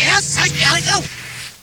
Yes, I gotta.